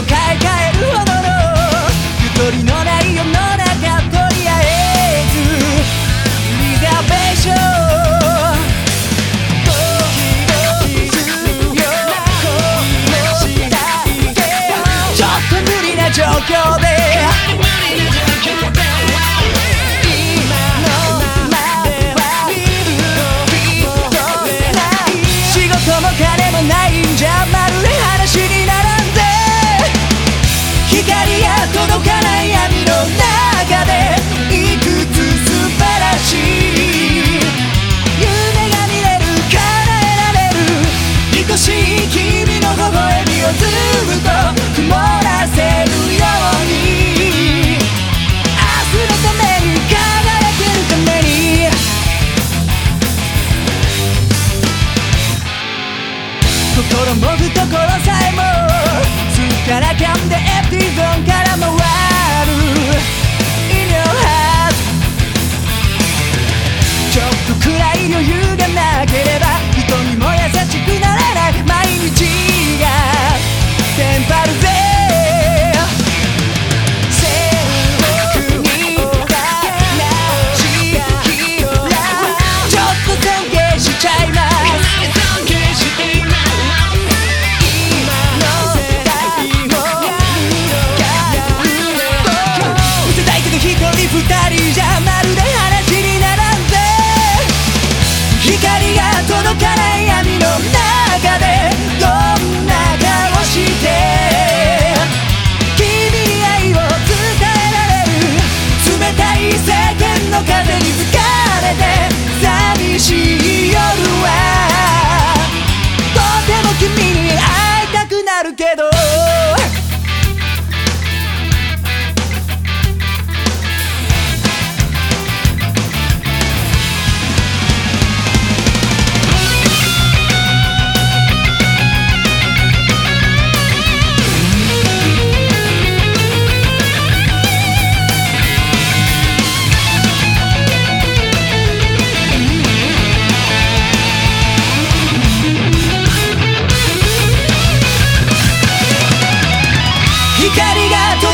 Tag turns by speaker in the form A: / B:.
A: を買い替えるほどのゆとりのない世の中とりあえずリザーベーション状況で届かない闇の中でいくつ素晴らしい夢が見れる叶えられる愛しい君の微笑みをずっと曇らせるように明日のために輝けるために心もぐところさえもからかんでエピゾンか Oh. 光が